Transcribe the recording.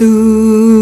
Do.